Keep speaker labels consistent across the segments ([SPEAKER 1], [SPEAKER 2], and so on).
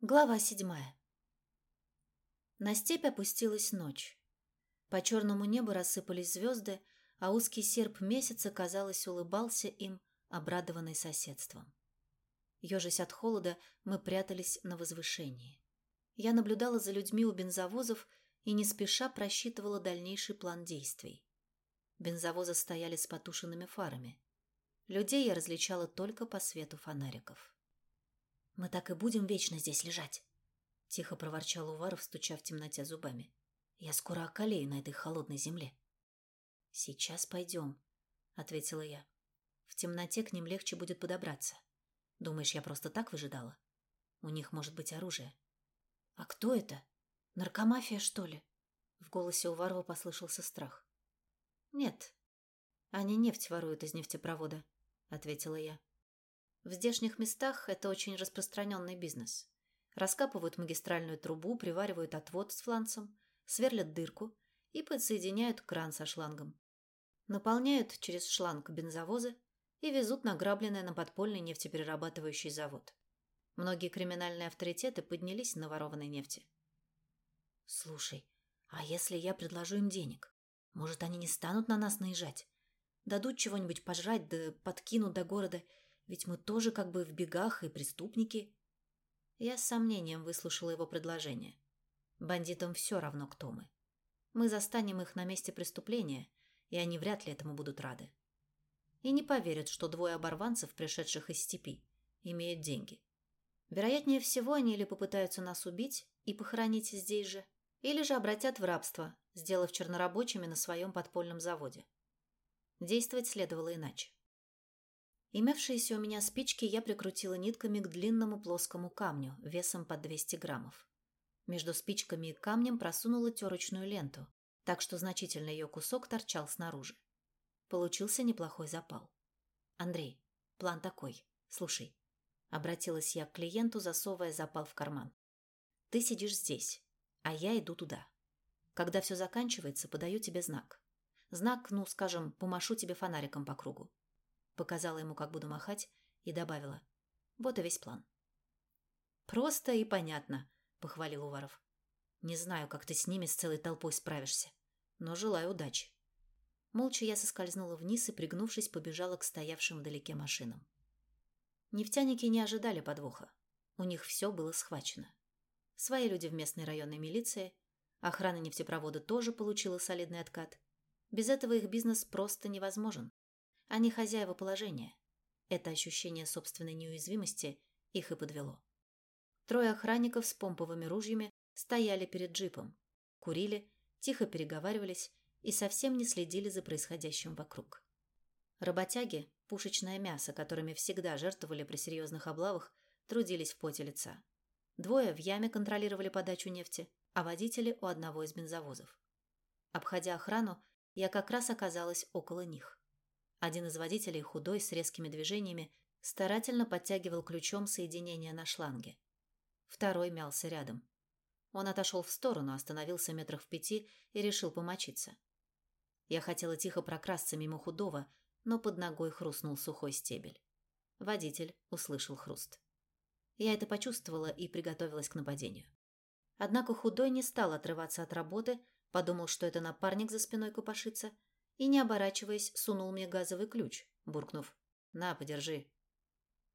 [SPEAKER 1] Глава седьмая. На степь опустилась ночь. По черному небу рассыпались звезды, а узкий серп месяца, казалось, улыбался им, обрадованный соседством. Ежась от холода, мы прятались на возвышении. Я наблюдала за людьми у бензовозов и не спеша просчитывала дальнейший план действий. Бензовозы стояли с потушенными фарами. Людей я различала только по свету фонариков. «Мы так и будем вечно здесь лежать», — тихо проворчал Уваров, стуча в темноте зубами. «Я скоро околею на этой холодной земле». «Сейчас пойдем», — ответила я. «В темноте к ним легче будет подобраться. Думаешь, я просто так выжидала? У них может быть оружие». «А кто это? Наркомафия, что ли?» В голосе Уварова послышался страх. «Нет, они нефть воруют из нефтепровода», — ответила я. В здешних местах это очень распространенный бизнес. Раскапывают магистральную трубу, приваривают отвод с фланцем, сверлят дырку и подсоединяют кран со шлангом. Наполняют через шланг бензовозы и везут награбленное на подпольный нефтеперерабатывающий завод. Многие криминальные авторитеты поднялись на ворованной нефти. «Слушай, а если я предложу им денег? Может, они не станут на нас наезжать? Дадут чего-нибудь пожрать, да подкинут до города – ведь мы тоже как бы в бегах и преступники. Я с сомнением выслушала его предложение. Бандитам все равно, кто мы. Мы застанем их на месте преступления, и они вряд ли этому будут рады. И не поверят, что двое оборванцев, пришедших из степи, имеют деньги. Вероятнее всего, они или попытаются нас убить и похоронить здесь же, или же обратят в рабство, сделав чернорабочими на своем подпольном заводе. Действовать следовало иначе. Имевшиеся у меня спички я прикрутила нитками к длинному плоскому камню весом под 200 граммов. Между спичками и камнем просунула терочную ленту, так что значительный ее кусок торчал снаружи. Получился неплохой запал. «Андрей, план такой. Слушай». Обратилась я к клиенту, засовывая запал в карман. «Ты сидишь здесь, а я иду туда. Когда все заканчивается, подаю тебе знак. Знак, ну, скажем, помашу тебе фонариком по кругу. Показала ему, как буду махать, и добавила. Вот и весь план. «Просто и понятно», — похвалил Уваров. «Не знаю, как ты с ними с целой толпой справишься, но желаю удачи». Молча я соскользнула вниз и, пригнувшись, побежала к стоявшим вдалеке машинам. Нефтяники не ожидали подвоха. У них все было схвачено. Свои люди в местной районной милиции, охрана нефтепровода тоже получила солидный откат. Без этого их бизнес просто невозможен. Они хозяева положения. Это ощущение собственной неуязвимости их и подвело. Трое охранников с помповыми ружьями стояли перед джипом, курили, тихо переговаривались и совсем не следили за происходящим вокруг. Работяги, пушечное мясо, которыми всегда жертвовали при серьезных облавах, трудились в поте лица. Двое в яме контролировали подачу нефти, а водители у одного из бензовозов. Обходя охрану, я как раз оказалась около них. Один из водителей, худой, с резкими движениями, старательно подтягивал ключом соединение на шланге. Второй мялся рядом. Он отошел в сторону, остановился метрах в пяти и решил помочиться. Я хотела тихо прокрасться мимо худого, но под ногой хрустнул сухой стебель. Водитель услышал хруст. Я это почувствовала и приготовилась к нападению. Однако худой не стал отрываться от работы, подумал, что это напарник за спиной копошится – и, не оборачиваясь, сунул мне газовый ключ, буркнув «На, подержи».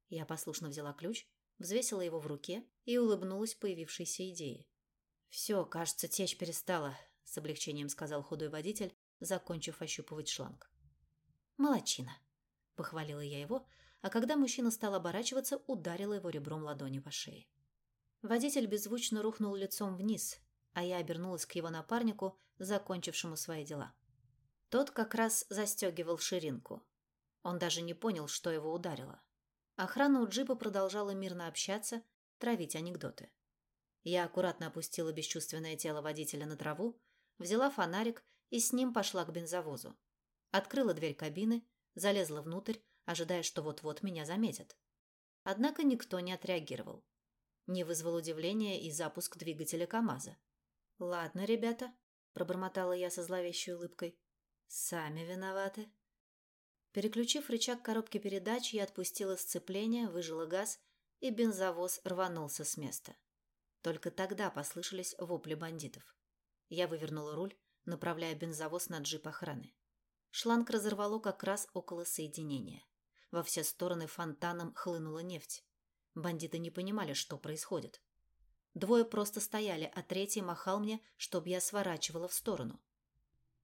[SPEAKER 1] Я послушно взяла ключ, взвесила его в руке и улыбнулась появившейся идее. «Все, кажется, течь перестала», — с облегчением сказал худой водитель, закончив ощупывать шланг. «Молодчина», — похвалила я его, а когда мужчина стал оборачиваться, ударила его ребром ладони по шее. Водитель беззвучно рухнул лицом вниз, а я обернулась к его напарнику, закончившему свои дела. Тот как раз застегивал ширинку. Он даже не понял, что его ударило. Охрана у джипа продолжала мирно общаться, травить анекдоты. Я аккуратно опустила бесчувственное тело водителя на траву, взяла фонарик и с ним пошла к бензовозу. Открыла дверь кабины, залезла внутрь, ожидая, что вот-вот меня заметят. Однако никто не отреагировал. Не вызвал удивления и запуск двигателя КамАЗа. «Ладно, ребята», – пробормотала я со зловещей улыбкой. Сами виноваты. Переключив рычаг коробки передач, я отпустила сцепление, выжила газ, и бензовоз рванулся с места. Только тогда послышались вопли бандитов. Я вывернула руль, направляя бензовоз на джип охраны. Шланг разорвало как раз около соединения. Во все стороны фонтаном хлынула нефть. Бандиты не понимали, что происходит. Двое просто стояли, а третий махал мне, чтобы я сворачивала в сторону.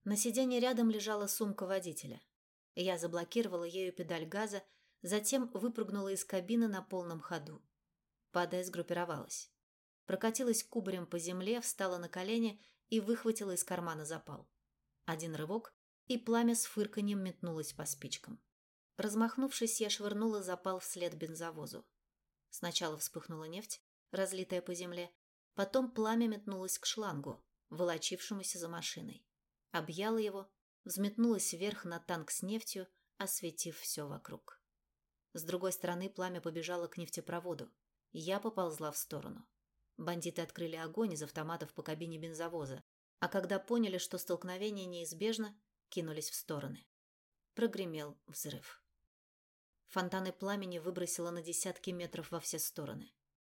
[SPEAKER 1] На сиденье рядом лежала сумка водителя. Я заблокировала ею педаль газа, затем выпрыгнула из кабины на полном ходу. Падая, сгруппировалась. Прокатилась кубарем по земле, встала на колени и выхватила из кармана запал. Один рывок, и пламя с фырканьем метнулось по спичкам. Размахнувшись, я швырнула запал вслед бензовозу. Сначала вспыхнула нефть, разлитая по земле, потом пламя метнулось к шлангу, волочившемуся за машиной. Объяла его, взметнулась вверх на танк с нефтью, осветив все вокруг. С другой стороны пламя побежало к нефтепроводу. Я поползла в сторону. Бандиты открыли огонь из автоматов по кабине бензовоза, а когда поняли, что столкновение неизбежно, кинулись в стороны. Прогремел взрыв. Фонтаны пламени выбросило на десятки метров во все стороны.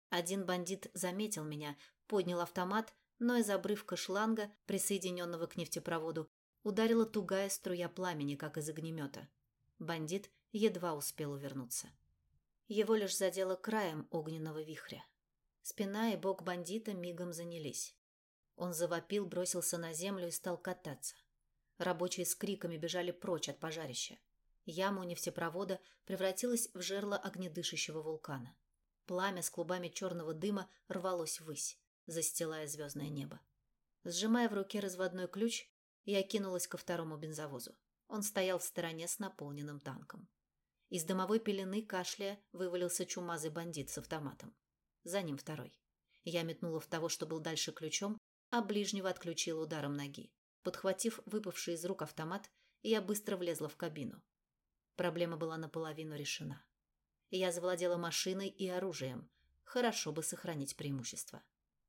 [SPEAKER 1] Один бандит заметил меня, поднял автомат, но из обрывка шланга, присоединенного к нефтепроводу, ударила тугая струя пламени, как из огнемета. Бандит едва успел увернуться. Его лишь задело краем огненного вихря. Спина и бок бандита мигом занялись. Он завопил, бросился на землю и стал кататься. Рабочие с криками бежали прочь от пожарища. Яма у нефтепровода превратилась в жерло огнедышащего вулкана. Пламя с клубами черного дыма рвалось ввысь, застилая звездное небо. Сжимая в руке разводной ключ, я кинулась ко второму бензовозу. Он стоял в стороне с наполненным танком. Из дымовой пелены кашляя вывалился чумазый бандит с автоматом. За ним второй. Я метнула в того, что был дальше ключом, а ближнего отключила ударом ноги. Подхватив выпавший из рук автомат, я быстро влезла в кабину. Проблема была наполовину решена. Я завладела машиной и оружием. Хорошо бы сохранить преимущество.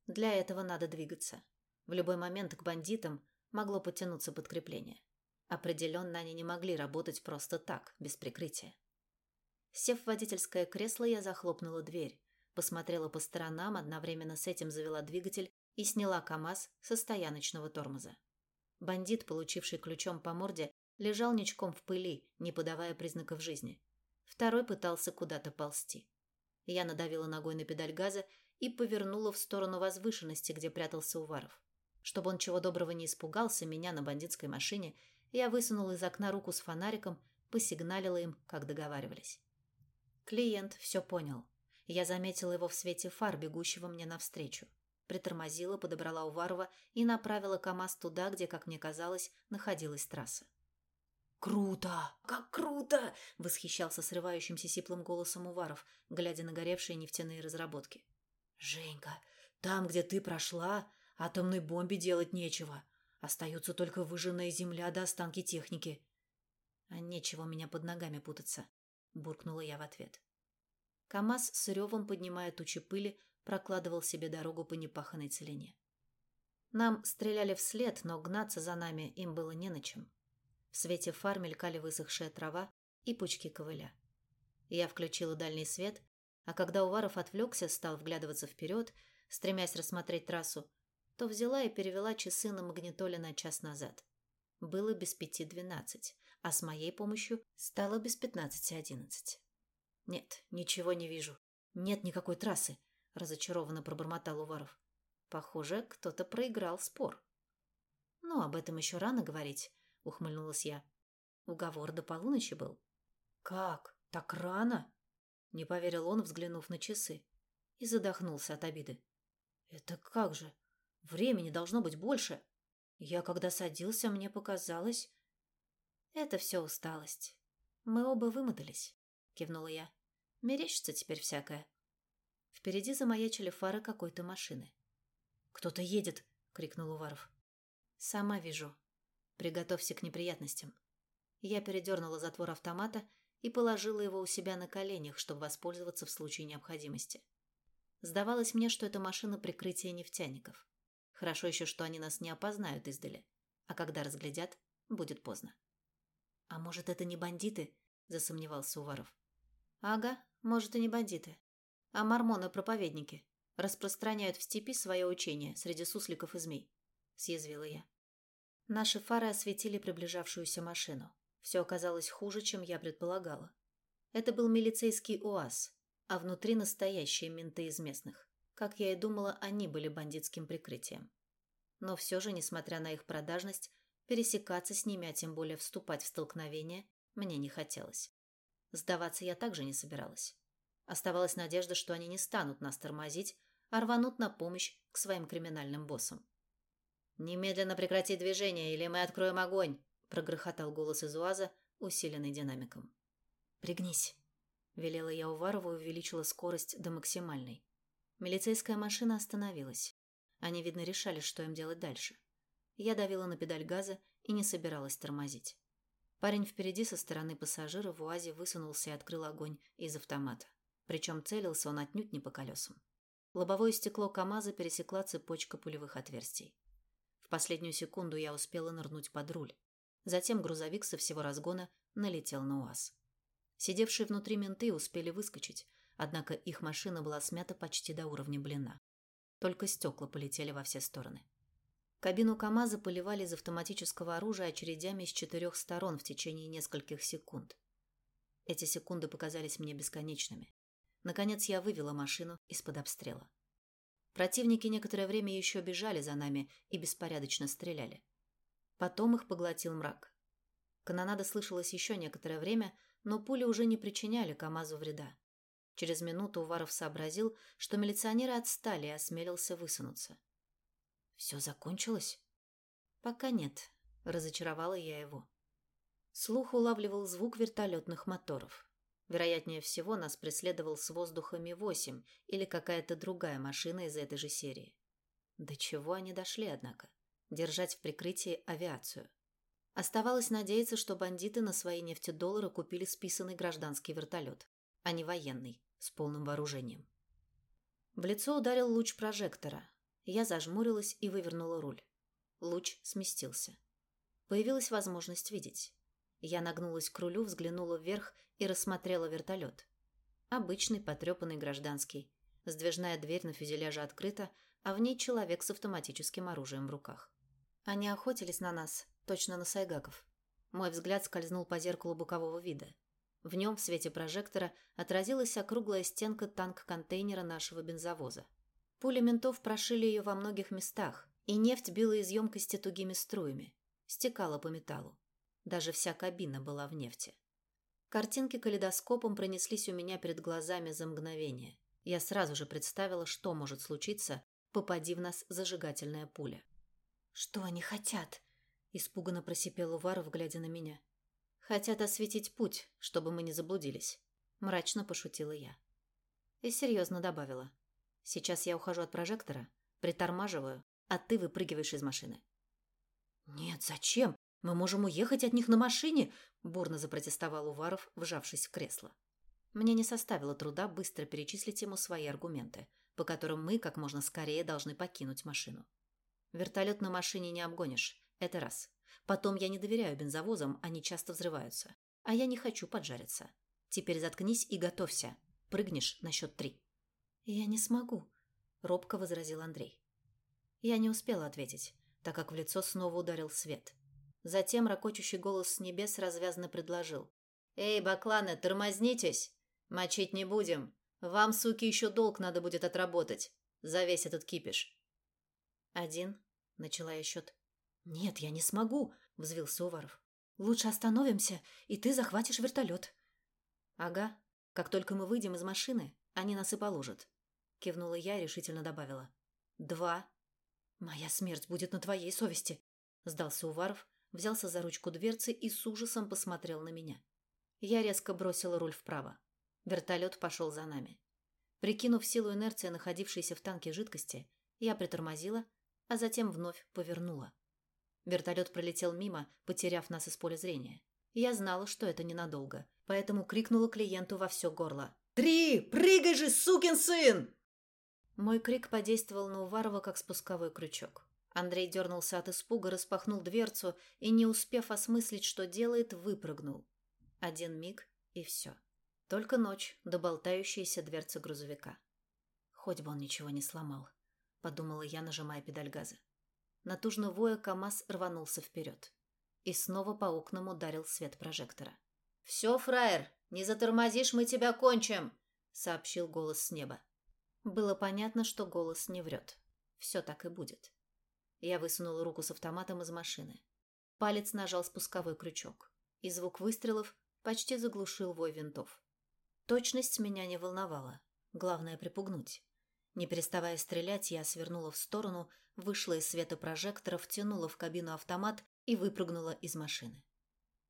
[SPEAKER 1] Для этого надо двигаться. В любой момент к бандитам могло подтянуться подкрепление. Определенно они не могли работать просто так, без прикрытия. Сев в водительское кресло, я захлопнула дверь, посмотрела по сторонам, одновременно с этим завела двигатель и сняла КАМАЗ со стояночного тормоза. Бандит, получивший ключом по морде, лежал ничком в пыли, не подавая признаков жизни. Второй пытался куда-то ползти. Я надавила ногой на педаль газа и повернула в сторону возвышенности, где прятался Уваров. Чтобы он чего доброго не испугался меня на бандитской машине, я высунула из окна руку с фонариком, посигналила им, как договаривались. Клиент все понял. Я заметила его в свете фар, бегущего мне навстречу. Притормозила, подобрала Уварова и направила КамАЗ туда, где, как мне казалось, находилась трасса. «Круто! Как круто!» – восхищался срывающимся сиплым голосом Уваров, глядя на горевшие нефтяные разработки. «Женька, там, где ты прошла, атомной бомбе делать нечего. Остается только выжженная земля до останки техники». «А нечего меня под ногами путаться», – буркнула я в ответ. КамАЗ с ревом, поднимая тучи пыли, прокладывал себе дорогу по непаханной целине. Нам стреляли вслед, но гнаться за нами им было не на чем. В свете фар мелькали высохшая трава и пучки ковыля. Я включила дальний свет, а когда Уваров отвлекся, стал вглядываться вперед, стремясь рассмотреть трассу, то взяла и перевела часы на магнитоле на час назад. Было без пяти двенадцать, а с моей помощью стало без пятнадцати одиннадцать. «Нет, ничего не вижу. Нет никакой трассы», – разочарованно пробормотал Уваров. «Похоже, кто-то проиграл спор». «Ну, об этом еще рано говорить», — ухмыльнулась я. Уговор до полуночи был. «Как? Так рано?» Не поверил он, взглянув на часы, и задохнулся от обиды. «Это как же? Времени должно быть больше. Я, когда садился, мне показалось...» «Это все усталость. Мы оба вымотались», — кивнула я. «Мерещится теперь всякое». Впереди замаячили фары какой-то машины. «Кто-то едет!» — крикнул Уваров. «Сама вижу», Приготовься к неприятностям. Я передернула затвор автомата и положила его у себя на коленях, чтобы воспользоваться в случае необходимости. Сдавалось мне, что это машина прикрытия нефтяников. Хорошо еще, что они нас не опознают издали. А когда разглядят, будет поздно. «А может, это не бандиты?» – засомневался Уваров. «Ага, может, и не бандиты. А мормоны-проповедники. распространяют в степи свое учение среди сусликов и змей», – съязвила я. Наши фары осветили приближавшуюся машину. Все оказалось хуже, чем я предполагала. Это был милицейский УАЗ, а внутри настоящие менты из местных. Как я и думала, они были бандитским прикрытием. Но все же, несмотря на их продажность, пересекаться с ними, а тем более вступать в столкновение, мне не хотелось. Сдаваться я также не собиралась. Оставалась надежда, что они не станут нас тормозить, а рванут на помощь к своим криминальным боссам. «Немедленно прекрати движение, или мы откроем огонь!» – прогрохотал голос из УАЗа, усиленный динамиком. «Пригнись!» – велела я Уварову и увеличила скорость до максимальной. Милицейская машина остановилась. Они, видно, решали, что им делать дальше. Я давила на педаль газа и не собиралась тормозить. Парень впереди со стороны пассажира в УАЗе высунулся и открыл огонь из автомата. Причем целился он отнюдь не по колесам. Лобовое стекло КамАЗа пересекла цепочка пулевых отверстий. В последнюю секунду я успела нырнуть под руль. Затем грузовик со всего разгона налетел на УАЗ. Сидевшие внутри менты успели выскочить, однако их машина была смята почти до уровня блина. Только стекла полетели во все стороны. Кабину КамАЗа поливали из автоматического оружия очередями с четырех сторон в течение нескольких секунд. Эти секунды показались мне бесконечными. Наконец я вывела машину из-под обстрела. Противники некоторое время еще бежали за нами и беспорядочно стреляли. Потом их поглотил мрак. Канонада слышалась еще некоторое время, но пули уже не причиняли КамАЗу вреда. Через минуту Уваров сообразил, что милиционеры отстали и осмелился высунуться. «Все закончилось?» «Пока нет», – разочаровала я его. Слух улавливал звук вертолетных моторов. Вероятнее всего, нас преследовал с воздуха Ми-8 или какая-то другая машина из этой же серии. До чего они дошли, однако? Держать в прикрытии авиацию. Оставалось надеяться, что бандиты на свои нефтедоллары купили списанный гражданский вертолет, а не военный, с полным вооружением. В лицо ударил луч прожектора. Я зажмурилась и вывернула руль. Луч сместился. Появилась возможность видеть. Я нагнулась к рулю, взглянула вверх и рассмотрела вертолет. Обычный потрепанный гражданский. Сдвижная дверь на фюзеляже открыта, а в ней человек с автоматическим оружием в руках. Они охотились на нас, точно на сайгаков. Мой взгляд скользнул по зеркалу бокового вида. В нем, в свете прожектора, отразилась округлая стенка танк-контейнера нашего бензовоза. Пули ментов прошили ее во многих местах, и нефть била из емкости тугими струями, стекала по металлу. Даже вся кабина была в нефти. Картинки калейдоскопом пронеслись у меня перед глазами за мгновение. Я сразу же представила, что может случиться, попади в нас зажигательная пуля. «Что они хотят?» – испуганно просипел Уваров, глядя на меня. «Хотят осветить путь, чтобы мы не заблудились», – мрачно пошутила я. И серьезно добавила. «Сейчас я ухожу от прожектора, притормаживаю, а ты выпрыгиваешь из машины». «Нет, зачем? Мы можем уехать от них на машине, бурно запротестовал Уваров, вжавшись в кресло. Мне не составило труда быстро перечислить ему свои аргументы, по которым мы как можно скорее должны покинуть машину. Вертолет на машине не обгонишь. Это раз. Потом я не доверяю бензовозам, они часто взрываются. А я не хочу поджариться. Теперь заткнись и готовься. Прыгнешь на счет три. Я не смогу, робко возразил Андрей. Я не успела ответить, так как в лицо снова ударил свет. Затем ракочущий голос с небес развязно предложил. «Эй, бакланы, тормознитесь! Мочить не будем. Вам, суки, еще долг надо будет отработать. За весь этот кипиш». «Один?» — начала я счет. «Нет, я не смогу», — взвился Уваров. «Лучше остановимся, и ты захватишь вертолет». «Ага. Как только мы выйдем из машины, они нас и положат», — кивнула я и решительно добавила. «Два». «Моя смерть будет на твоей совести», — сдался Уваров, взялся за ручку дверцы и с ужасом посмотрел на меня. Я резко бросила руль вправо. Вертолет пошел за нами. Прикинув силу инерции, находившейся в танке жидкости, я притормозила, а затем вновь повернула. Вертолет пролетел мимо, потеряв нас из поля зрения. Я знала, что это ненадолго, поэтому крикнула клиенту во все горло. «Три! Прыгай же, сукин сын!» Мой крик подействовал на Уварова, как спусковой крючок. Андрей дернулся от испуга, распахнул дверцу и, не успев осмыслить, что делает, выпрыгнул. Один миг и все. Только ночь, да болтающаяся дверца грузовика. Хоть бы он ничего не сломал, подумала я, нажимая педаль газа. Натужно воя КамАЗ рванулся вперед. И снова по окнам ударил свет прожектора. «Все, фраер, не затормозишь, мы тебя кончим!» — сообщил голос с неба. Было понятно, что голос не врет. Все так и будет. Я высунула руку с автоматом из машины. Палец нажал спусковой крючок, и звук выстрелов почти заглушил вой винтов. Точность меня не волновала. Главное — припугнуть. Не переставая стрелять, я свернула в сторону, вышла из света прожектора, втянула в кабину автомат и выпрыгнула из машины.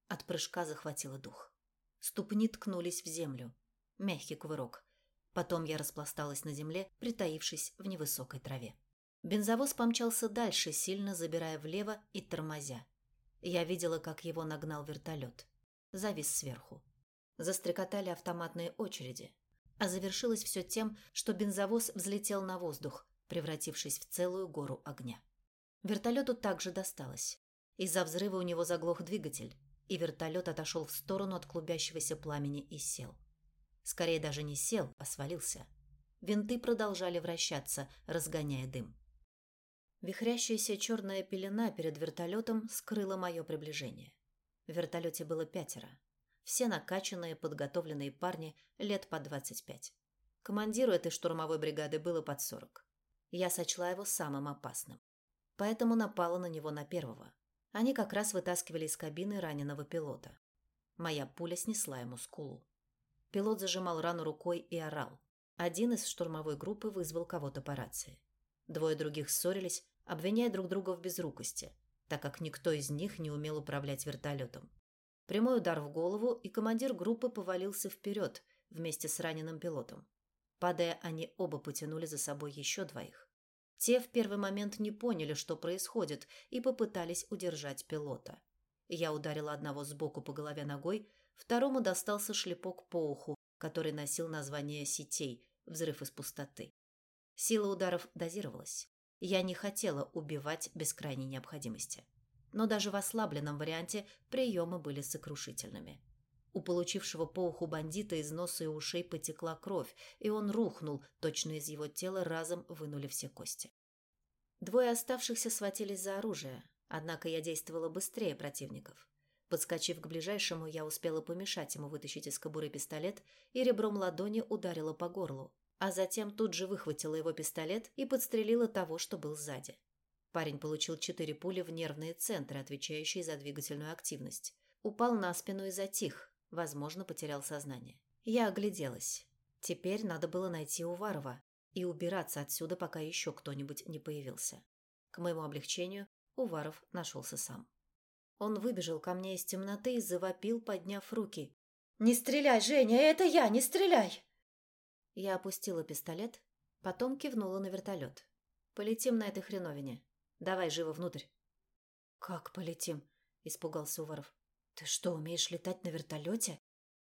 [SPEAKER 1] От прыжка захватила дух. Ступни ткнулись в землю. Мягкий кувырок. Потом я распласталась на земле, притаившись в невысокой траве. Бензовоз помчался дальше, сильно забирая влево и тормозя. Я видела, как его нагнал вертолет. Завис сверху. Застрекотали автоматные очереди а завершилось все тем, что бензовоз взлетел на воздух, превратившись в целую гору огня. Вертолету также досталось. Из-за взрыва у него заглох двигатель, и вертолет отошел в сторону от клубящегося пламени и сел. Скорее даже не сел, а свалился. Винты продолжали вращаться, разгоняя дым. Вихрящаяся черная пелена перед вертолетом скрыла мое приближение. В вертолете было пятеро. Все накачанные, подготовленные парни лет по 25. Командиру этой штурмовой бригады было под 40. Я сочла его самым опасным. Поэтому напала на него на первого. Они как раз вытаскивали из кабины раненого пилота. Моя пуля снесла ему скулу. Пилот зажимал рану рукой и орал. Один из штурмовой группы вызвал кого-то по рации. Двое других ссорились, обвиняя друг друга в безрукости, так как никто из них не умел управлять вертолетом. Прямой удар в голову, и командир группы повалился вперед вместе с раненым пилотом. Падая, они оба потянули за собой еще двоих. Те в первый момент не поняли, что происходит, и попытались удержать пилота. Я ударила одного сбоку по голове ногой, второму достался шлепок по уху, который носил название сетей «Взрыв из пустоты». Сила ударов дозировалась. Я не хотела убивать без крайней необходимости но даже в ослабленном варианте приемы были сокрушительными. У получившего по уху бандита из носа и ушей потекла кровь, и он рухнул, точно из его тела разом вынули все кости. Двое оставшихся схватились за оружие, однако я действовала быстрее противников. Подскочив к ближайшему, я успела помешать ему вытащить из кобуры пистолет и ребром ладони ударила по горлу, а затем тут же выхватила его пистолет и подстрелила того, что был сзади. Парень получил четыре пули в нервные центры, отвечающие за двигательную активность. Упал на спину и затих, возможно, потерял сознание. Я огляделась. Теперь надо было найти Уварова и убираться отсюда, пока еще кто-нибудь не появился. К моему облегчению, Уваров нашелся сам. Он выбежал ко мне из темноты и завопил, подняв руки. «Не стреляй, Женя, это я, не стреляй!» Я опустила пистолет, потом кивнула на вертолет. «Полетим на этой хреновине. Давай живо внутрь. Как полетим? Испугался Уваров. Ты что, умеешь летать на вертолете?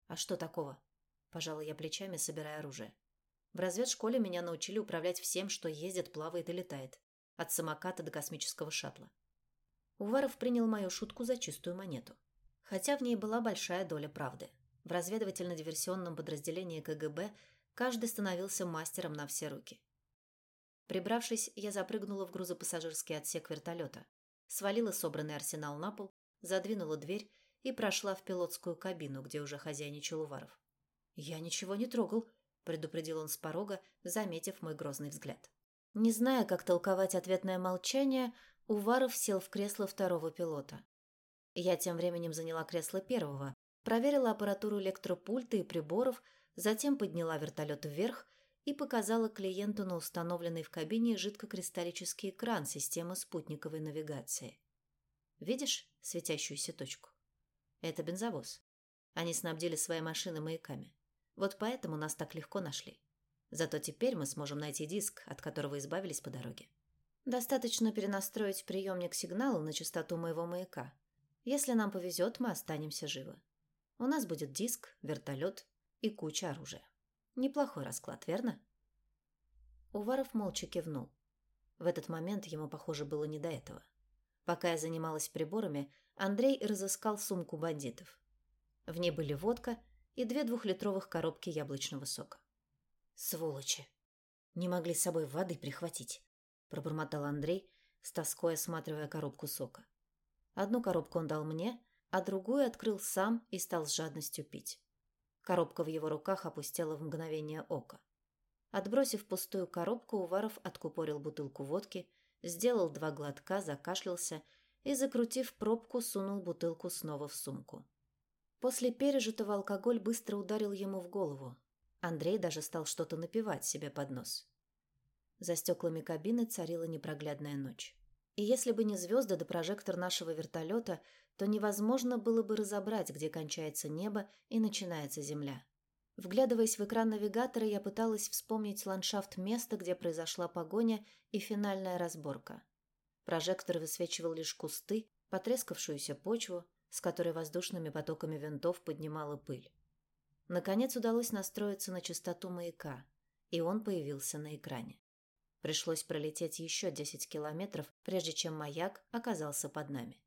[SPEAKER 1] А что такого? Пожала я плечами, собирая оружие. В разведшколе меня научили управлять всем, что ездит, плавает и летает. От самоката до космического шаттла. Уваров принял мою шутку за чистую монету. Хотя в ней была большая доля правды. В разведывательно-диверсионном подразделении КГБ каждый становился мастером на все руки. Прибравшись, я запрыгнула в грузопассажирский отсек вертолета, свалила собранный арсенал на пол, задвинула дверь и прошла в пилотскую кабину, где уже хозяйничал Уваров. «Я ничего не трогал», — предупредил он с порога, заметив мой грозный взгляд. Не зная, как толковать ответное молчание, Уваров сел в кресло второго пилота. Я тем временем заняла кресло первого, проверила аппаратуру электропульта и приборов, затем подняла вертолет вверх и показала клиенту на установленный в кабине жидкокристаллический экран системы спутниковой навигации. Видишь светящуюся точку? Это бензовоз. Они снабдили свои машины маяками. Вот поэтому нас так легко нашли. Зато теперь мы сможем найти диск, от которого избавились по дороге. Достаточно перенастроить приемник сигнала на частоту моего маяка. Если нам повезет, мы останемся живы. У нас будет диск, вертолет и куча оружия. Неплохой расклад, верно? Уваров молча кивнул. В этот момент ему, похоже, было не до этого. Пока я занималась приборами, Андрей разыскал сумку бандитов. В ней были водка и две двухлитровых коробки яблочного сока. «Сволочи!» Не могли с собой воды прихватить, пробормотал Андрей, с тоской осматривая коробку сока. Одну коробку он дал мне, а другую открыл сам и стал с жадностью пить. Коробка в его руках опустела в мгновение ока. Отбросив пустую коробку, Уваров откупорил бутылку водки, сделал два глотка, закашлялся и, закрутив пробку, сунул бутылку снова в сумку. После пережитого алкоголь быстро ударил ему в голову. Андрей даже стал что-то напевать себе под нос. За стеклами кабины царила непроглядная ночь. И если бы не звезды да прожектор нашего вертолета, то невозможно было бы разобрать, где кончается небо и начинается земля. Вглядываясь в экран навигатора, я пыталась вспомнить ландшафт места, где произошла погоня и финальная разборка. Прожектор высвечивал лишь кусты, потрескавшуюся почву, с которой воздушными потоками винтов поднимала пыль. Наконец удалось настроиться на частоту маяка, и он появился на экране. Пришлось пролететь еще 10 километров, прежде чем маяк оказался под нами.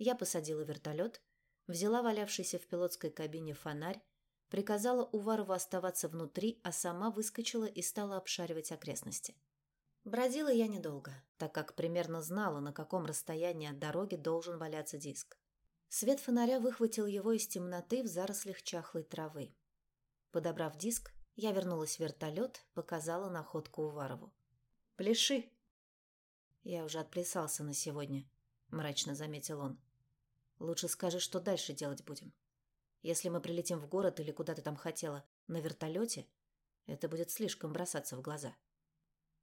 [SPEAKER 1] Я посадила вертолет, взяла валявшийся в пилотской кабине фонарь приказала Уварову оставаться внутри, а сама выскочила и стала обшаривать окрестности. Бродила я недолго, так как примерно знала, на каком расстоянии от дороги должен валяться диск. Свет фонаря выхватил его из темноты в зарослях чахлой травы. Подобрав диск, я вернулась в вертолет, показала находку Уварову. «Пляши!» «Я уже отплясался на сегодня», — мрачно заметил он. «Лучше скажи, что дальше делать будем». Если мы прилетим в город или куда ты там хотела на вертолете, это будет слишком бросаться в глаза.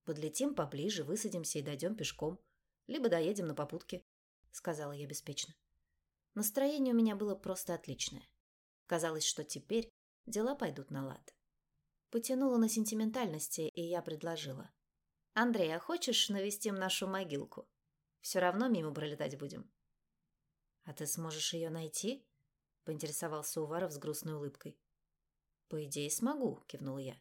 [SPEAKER 1] Подлетим поближе, высадимся и дойдем пешком. Либо доедем на попутке, — сказала я беспечно. Настроение у меня было просто отличное. Казалось, что теперь дела пойдут на лад. Потянула на сентиментальности, и я предложила. «Андрей, а хочешь навестим нашу могилку? Все равно мимо пролетать будем». «А ты сможешь ее найти?» поинтересовался Уваров с грустной улыбкой. «По идее, смогу», — кивнул я.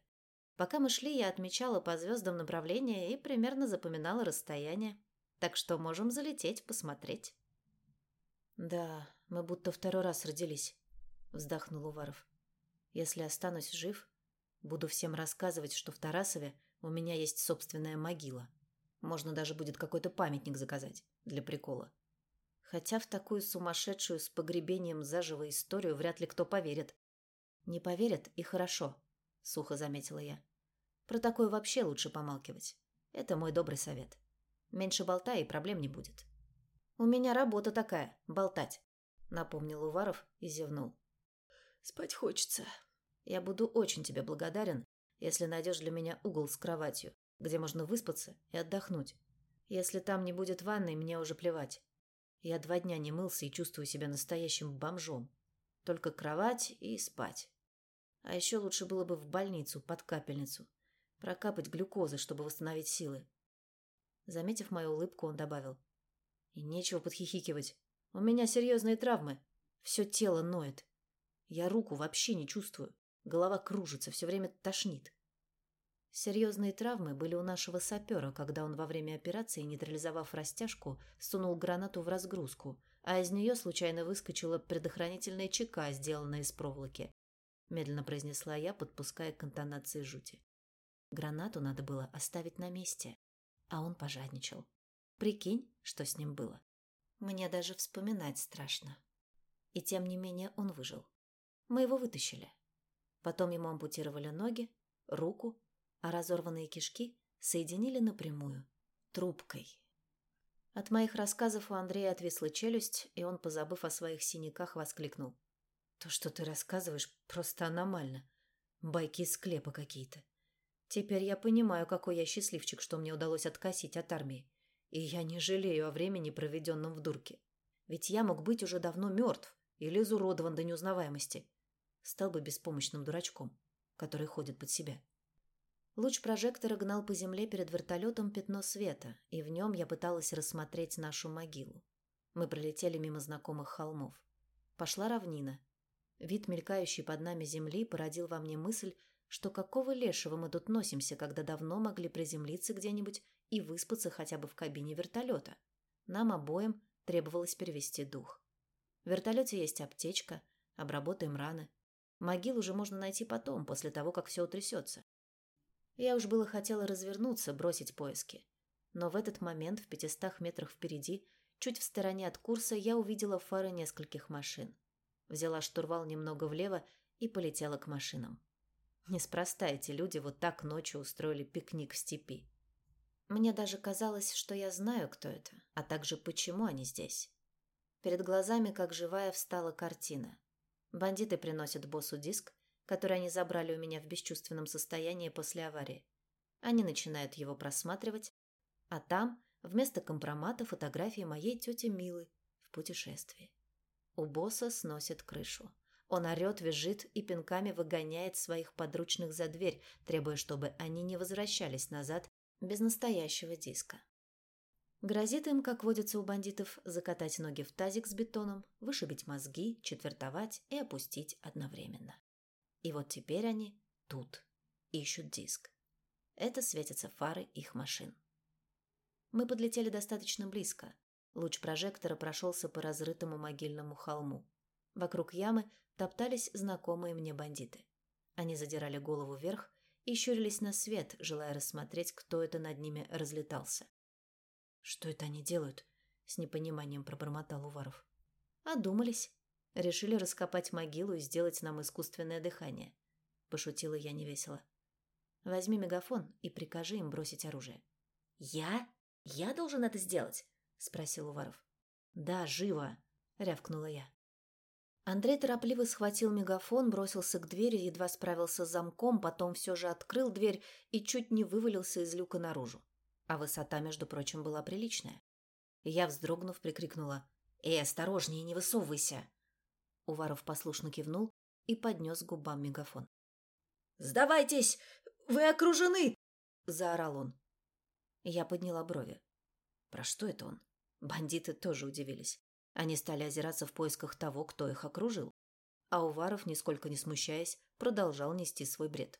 [SPEAKER 1] Пока мы шли, я отмечала по звездам направление и примерно запоминала расстояние. Так что можем залететь, посмотреть. «Да, мы будто второй раз родились», — вздохнул Уваров. «Если останусь жив, буду всем рассказывать, что в Тарасове у меня есть собственная могила. Можно даже будет какой-то памятник заказать для прикола. Хотя в такую сумасшедшую с погребением заживо историю вряд ли кто поверит. Не поверят и хорошо, сухо заметила я. Про такое вообще лучше помалкивать. Это мой добрый совет. Меньше болтай, и проблем не будет. У меня работа такая — болтать, напомнил Уваров и зевнул. Спать хочется. Я буду очень тебе благодарен, если найдешь для меня угол с кроватью, где можно выспаться и отдохнуть. Если там не будет ванной, мне уже плевать. Я два дня не мылся и чувствую себя настоящим бомжом. Только кровать и спать. А еще лучше было бы в больницу, под капельницу. Прокапать глюкозы, чтобы восстановить силы. Заметив мою улыбку, он добавил. И нечего подхихикивать. У меня серьезные травмы. Все тело ноет. Я руку вообще не чувствую. Голова кружится, все время тошнит. Серьезные травмы были у нашего сапера, когда он во время операции, нейтрализовав растяжку, сунул гранату в разгрузку, а из нее случайно выскочила предохранительная чека, сделанная из проволоки. Медленно произнесла я, подпуская к интонации жути. Гранату надо было оставить на месте, а он пожадничал. Прикинь, что с ним было. Мне даже вспоминать страшно. И тем не менее он выжил. Мы его вытащили. Потом ему ампутировали ноги, руку а разорванные кишки соединили напрямую, трубкой. От моих рассказов у Андрея отвисла челюсть, и он, позабыв о своих синяках, воскликнул. «То, что ты рассказываешь, просто аномально. Байки из склепа какие-то. Теперь я понимаю, какой я счастливчик, что мне удалось откосить от армии. И я не жалею о времени, проведенном в дурке. Ведь я мог быть уже давно мертв или изуродован до неузнаваемости. Стал бы беспомощным дурачком, который ходит под себя». Луч прожектора гнал по земле перед вертолетом пятно света, и в нем я пыталась рассмотреть нашу могилу. Мы пролетели мимо знакомых холмов. Пошла равнина. Вид, мелькающий под нами земли, породил во мне мысль, что какого лешего мы тут носимся, когда давно могли приземлиться где-нибудь и выспаться хотя бы в кабине вертолета. Нам обоим требовалось перевести дух. В вертолете есть аптечка, обработаем раны. Могилу уже можно найти потом, после того, как все утрясется. Я уж было хотела развернуться, бросить поиски. Но в этот момент в пятистах метрах впереди, чуть в стороне от курса, я увидела фары нескольких машин. Взяла штурвал немного влево и полетела к машинам. Неспроста эти люди вот так ночью устроили пикник в степи. Мне даже казалось, что я знаю, кто это, а также почему они здесь. Перед глазами, как живая, встала картина. Бандиты приносят боссу диск, который они забрали у меня в бесчувственном состоянии после аварии. Они начинают его просматривать, а там вместо компромата фотографии моей тети Милы в путешествии. У босса сносит крышу. Он орет, визжит и пинками выгоняет своих подручных за дверь, требуя, чтобы они не возвращались назад без настоящего диска. Грозит им, как водится у бандитов, закатать ноги в тазик с бетоном, вышибить мозги, четвертовать и опустить одновременно. И вот теперь они тут, ищут диск. Это светятся фары их машин. Мы подлетели достаточно близко. Луч прожектора прошелся по разрытому могильному холму. Вокруг ямы топтались знакомые мне бандиты. Они задирали голову вверх и щурились на свет, желая рассмотреть, кто это над ними разлетался. «Что это они делают?» — с непониманием пробормотал Уваров. «Одумались. Решили раскопать могилу и сделать нам искусственное дыхание», — пошутила я невесело. «Возьми мегафон и прикажи им бросить оружие». «Я? Я должен это сделать?» — спросил Уваров. «Да, живо!» — рявкнула я. Андрей торопливо схватил мегафон, бросился к двери, едва справился с замком, потом все же открыл дверь и чуть не вывалился из люка наружу. А высота, между прочим, была приличная. Я, вздрогнув, прикрикнула «Эй, осторожнее, не высовывайся!» Уваров послушно кивнул и поднес губам мегафон. «Сдавайтесь! Вы окружены!» – заорал он. Я подняла брови. Про что это он? Бандиты тоже удивились. Они стали озираться в поисках того, кто их окружил. А Уваров, нисколько не смущаясь, продолжал нести свой бред.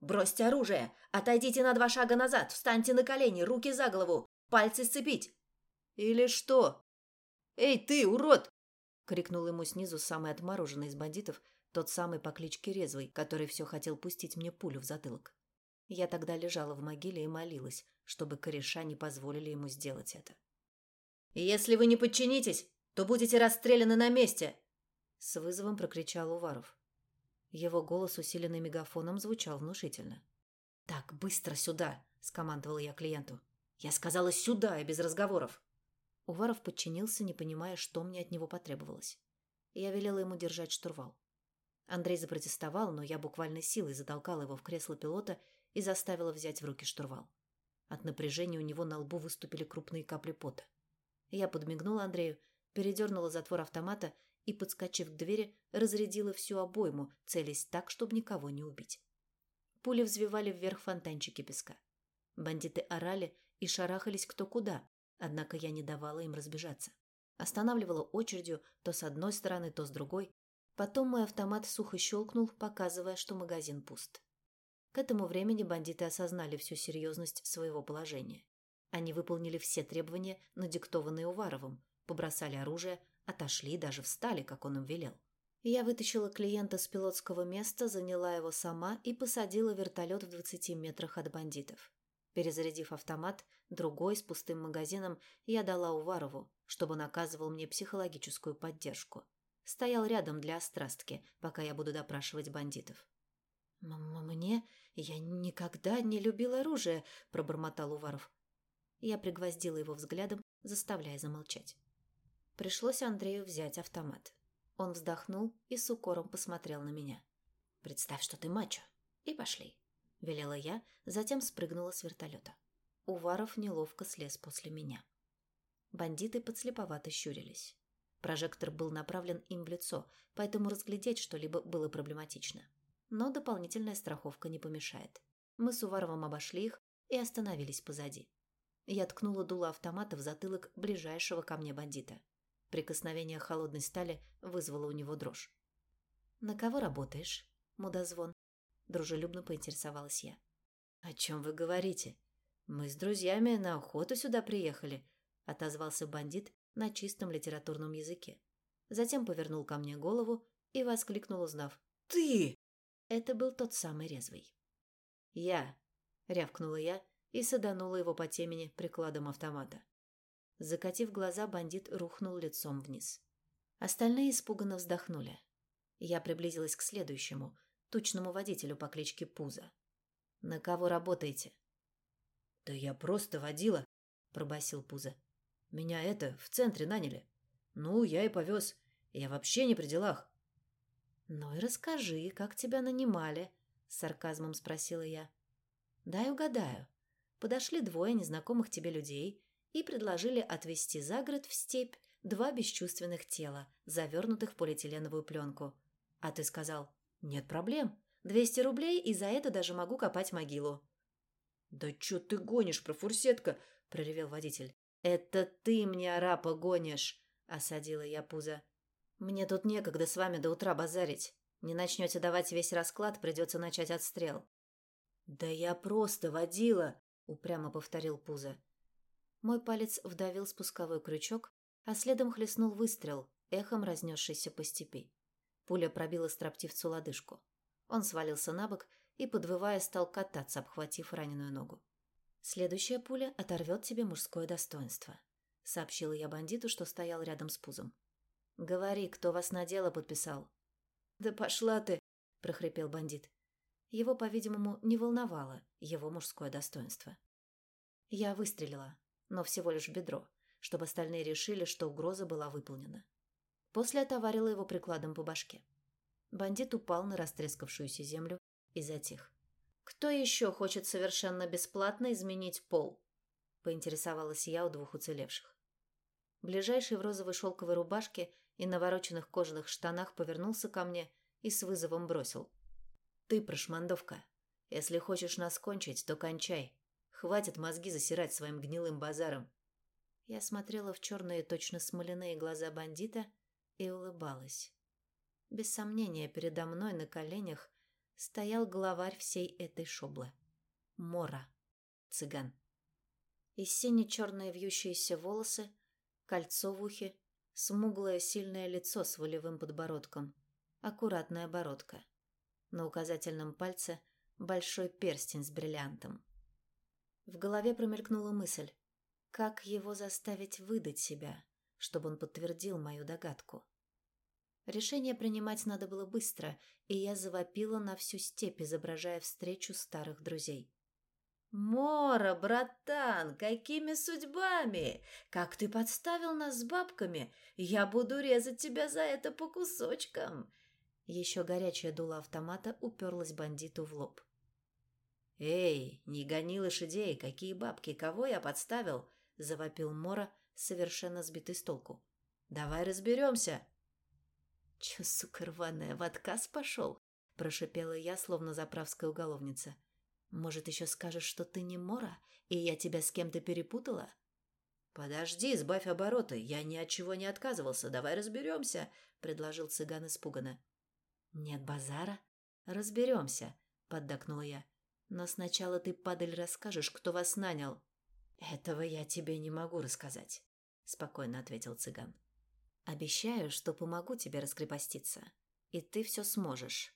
[SPEAKER 1] «Бросьте оружие! Отойдите на два шага назад! Встаньте на колени! Руки за голову! Пальцы сцепить!» «Или что?» «Эй, ты, урод!» — крикнул ему снизу самый отмороженный из бандитов, тот самый по кличке Резвый, который все хотел пустить мне пулю в затылок. Я тогда лежала в могиле и молилась, чтобы кореша не позволили ему сделать это. «Если вы не подчинитесь, то будете расстреляны на месте!» С вызовом прокричал Уваров. Его голос, усиленный мегафоном, звучал внушительно. «Так, быстро сюда!» – скомандовал я клиенту. «Я сказала сюда и без разговоров!» Уваров подчинился, не понимая, что мне от него потребовалось. Я велела ему держать штурвал. Андрей запротестовал, но я буквально силой затолкала его в кресло пилота и заставила взять в руки штурвал. От напряжения у него на лбу выступили крупные капли пота. Я подмигнула Андрею, передернула затвор автомата и, подскочив к двери, разрядила всю обойму, целясь так, чтобы никого не убить. Пули взвивали вверх фонтанчики песка. Бандиты орали и шарахались кто куда, однако я не давала им разбежаться. Останавливала очередью то с одной стороны, то с другой. Потом мой автомат сухо щелкнул, показывая, что магазин пуст. К этому времени бандиты осознали всю серьезность своего положения. Они выполнили все требования, надиктованные Уваровым, побросали оружие, Отошли и даже встали, как он им велел. Я вытащила клиента с пилотского места, заняла его сама и посадила вертолет в 20 метрах от бандитов. Перезарядив автомат, другой с пустым магазином, я дала Уварову, чтобы он оказывал мне психологическую поддержку. Стоял рядом для острастки, пока я буду допрашивать бандитов. «Мне? Я никогда не любил оружие», – пробормотал Уваров. Я пригвоздила его взглядом, заставляя замолчать. Пришлось Андрею взять автомат. Он вздохнул и с укором посмотрел на меня. «Представь, что ты мачо. И пошли», — велела я, затем спрыгнула с вертолета. Уваров неловко слез после меня. Бандиты подслеповато щурились. Прожектор был направлен им в лицо, поэтому разглядеть что-либо было проблематично. Но дополнительная страховка не помешает. Мы с Уваровым обошли их и остановились позади. Я ткнула дуло автомата в затылок ближайшего ко мне бандита. Прикосновение холодной стали вызвало у него дрожь. «На кого работаешь, мудозвон?» Дружелюбно поинтересовалась я. «О чем вы говорите? Мы с друзьями на охоту сюда приехали», отозвался бандит на чистом литературном языке. Затем повернул ко мне голову и воскликнул, узнав. «Ты!» Это был тот самый резвый. «Я!» рявкнула я и саданула его по темени прикладом автомата. Закатив глаза, бандит рухнул лицом вниз. Остальные испуганно вздохнули. Я приблизилась к следующему, тучному водителю по кличке Пузо. «На кого работаете?» «Да я просто водила», — пробасил Пузо. «Меня это, в центре наняли. Ну, я и повез. Я вообще не при делах». «Ну и расскажи, как тебя нанимали?» — с сарказмом спросила я. «Дай угадаю. Подошли двое незнакомых тебе людей и предложили отвезти за город в степь два бесчувственных тела, завернутых в полиэтиленовую пленку. А ты сказал, нет проблем, двести рублей, и за это даже могу копать могилу. «Да чё ты гонишь, профурсетка?» – проревел водитель. «Это ты мне, арапа, гонишь!» – осадила я пузо. «Мне тут некогда с вами до утра базарить. Не начнете давать весь расклад, придется начать отстрел». «Да я просто водила!» – упрямо повторил пузо. Мой палец вдавил спусковой крючок, а следом хлестнул выстрел, эхом разнесшийся по степи. Пуля пробила строптивцу лодыжку. Он свалился на бок и, подвывая, стал кататься, обхватив раненую ногу. «Следующая пуля оторвет тебе мужское достоинство», — сообщила я бандиту, что стоял рядом с пузом. «Говори, кто вас на дело подписал?» «Да пошла ты!» — прохрипел бандит. Его, по-видимому, не волновало его мужское достоинство. Я выстрелила, но всего лишь в бедро, чтобы остальные решили, что угроза была выполнена. После отоварила его прикладом по башке. Бандит упал на растрескавшуюся землю и затих. «Кто еще хочет совершенно бесплатно изменить пол?» – поинтересовалась я у двух уцелевших. Ближайший в розовой шелковой рубашке и навороченных кожаных штанах повернулся ко мне и с вызовом бросил. «Ты, прошмандовка, если хочешь нас кончить, то кончай. Хватит мозги засирать своим гнилым базаром». Я смотрела в черные точно смоляные глаза бандита и улыбалась. Без сомнения, передо мной на коленях стоял главарь всей этой шоблы. Мора. Цыган. И сине-черные вьющиеся волосы, кольцо в ухе, смуглое сильное лицо с волевым подбородком, аккуратная бородка. На указательном пальце большой перстень с бриллиантом. В голове промелькнула мысль, как его заставить выдать себя, чтобы он подтвердил мою догадку. Решение принимать надо было быстро, и я завопила на всю степь, изображая встречу старых друзей. «Мора, братан, какими судьбами? Как ты подставил нас с бабками? Я буду резать тебя за это по кусочкам!» Еще горячая дула автомата уперлась бандиту в лоб. «Эй, не гони лошадей! Какие бабки? Кого я подставил?» – завопил Мора, совершенно сбитый с толку. «Давай разберемся!» «Чё, сука рваная, в отказ пошел?» – прошипела я, словно заправская уголовница. «Может, еще скажешь, что ты не Мора, и я тебя с кем-то перепутала?» «Подожди, сбавь обороты, я ни от чего не отказывался, давай разберемся», – предложил цыган испуганно. «Нет базара? Разберемся», – поддакнула я. «Но сначала ты, падаль, расскажешь, кто вас нанял». «Этого я тебе не могу рассказать», – спокойно ответил цыган. «Обещаю, что помогу тебе раскрепоститься, и ты все сможешь».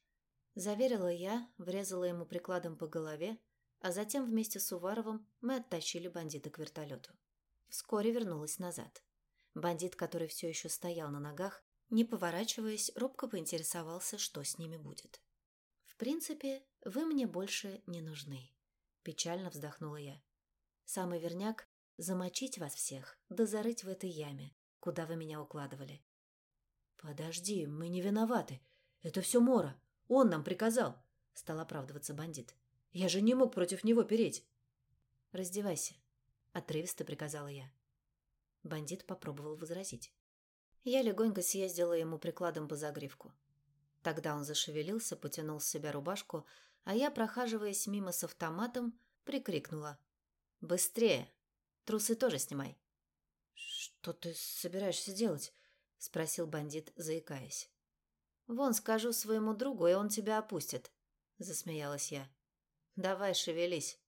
[SPEAKER 1] Заверила я, врезала ему прикладом по голове, а затем вместе с Уваровым мы оттащили бандита к вертолету. Вскоре вернулась назад. Бандит, который все еще стоял на ногах, не поворачиваясь, робко поинтересовался, что с ними будет. «В принципе, вы мне больше не нужны», – печально вздохнула я. «Самый верняк – замочить вас всех, да зарыть в этой яме, куда вы меня укладывали. «Подожди, мы не виноваты. Это все Мора. Он нам приказал», — стал оправдываться бандит. «Я же не мог против него переть». «Раздевайся», — отрывисто приказала я. Бандит попробовал возразить. Я легонько съездила ему прикладом по загривку. Тогда он зашевелился, потянул с себя рубашку, а я, прохаживаясь мимо с автоматом, прикрикнула. «Быстрее! Трусы тоже снимай!» «Что ты собираешься делать?» – спросил бандит, заикаясь. «Вон скажу своему другу, и он тебя опустит», – засмеялась я. «Давай, шевелись.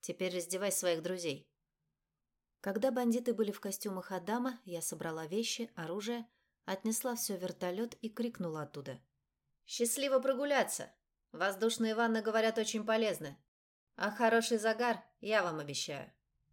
[SPEAKER 1] Теперь раздевай своих друзей». Когда бандиты были в костюмах Адама, я собрала вещи, оружие, отнесла все в вертолет и крикнула оттуда. «Счастливо прогуляться! Воздушные ванны, говорят, очень полезны!» А хороший загар я вам обещаю.